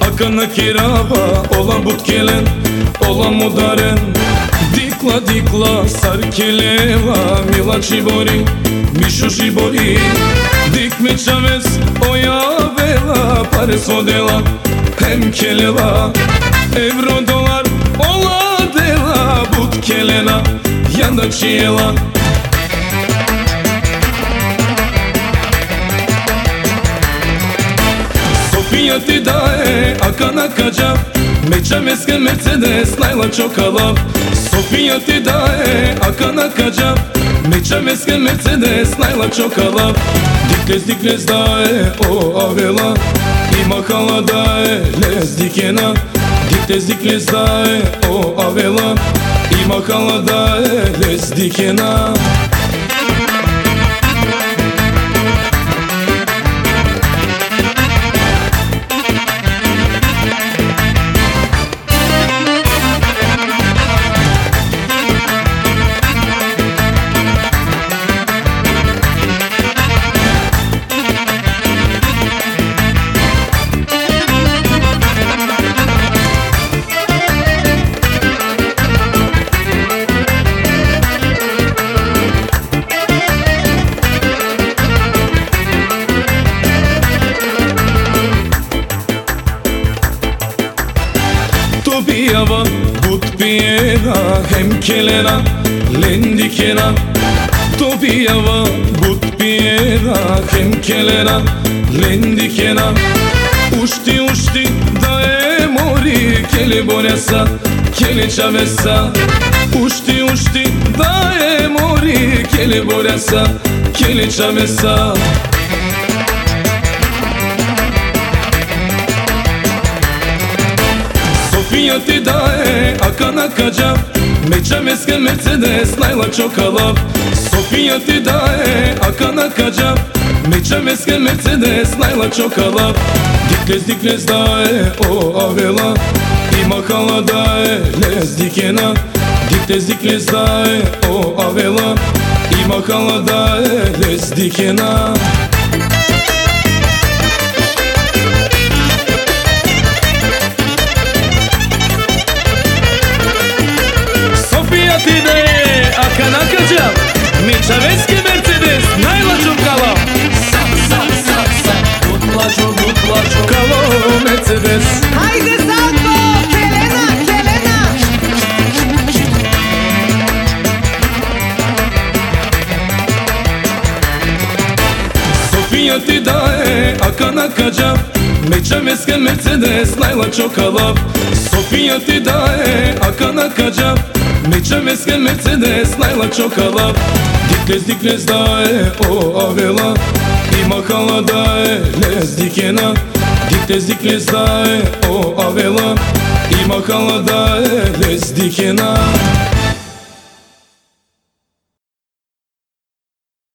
Akana kirava Olan but kelen Olan mudaren Dikla dikla Sar keleva Mila čibori Mišu šibori Dik mi čaves Oja vela. Pare sodela Hem kelela Evro dolar Ola dela. But kelena Yanda čijela ti daje, a kana kađa Meća meske Mercedes, najla čokala Sofija ti daje, a kana kađa Meća meske Mercedes, najla čokala Dikles dikles daje, o avela I mahala daje, les dikena Dikles dikles daje, o avela I mahala daje, les dikena Ава, Бут пиена, хем келена, ленди кена. То пиява, бут пиена, хем келена, ленди кена. Ушти, ушти, да е мори, келе боряса, келе чавеса Ушти, ушти, да е мори, келе боряса, келе чавеса ti daje, a kana kađa Meća meske Mercedes, najla čokala Sofija ti daje, a kana kađa Meća meske Mercedes, najla čokala Dikles dikles daje, o avela. I mahala daje, les dikena. Dikles dikles daje, o avela. I mahala daje, les dikena Meća meske Mercedes, najla čokala Sa, sa, sa, sa, mutlačo, mutlačo Kalo Mercedes Haydi Santo, Kelena, Kelena. Sofija ti daje, a kana kađa Meća meske Mercedes, najla čokala Sofija ti daje, a kana kađa Meća meske Mercedes, najla čokala Dikles dikles daje, o avela. I mahala daje, les dikena. Dikles dikles daje, o avela. I mahala daje, les dikena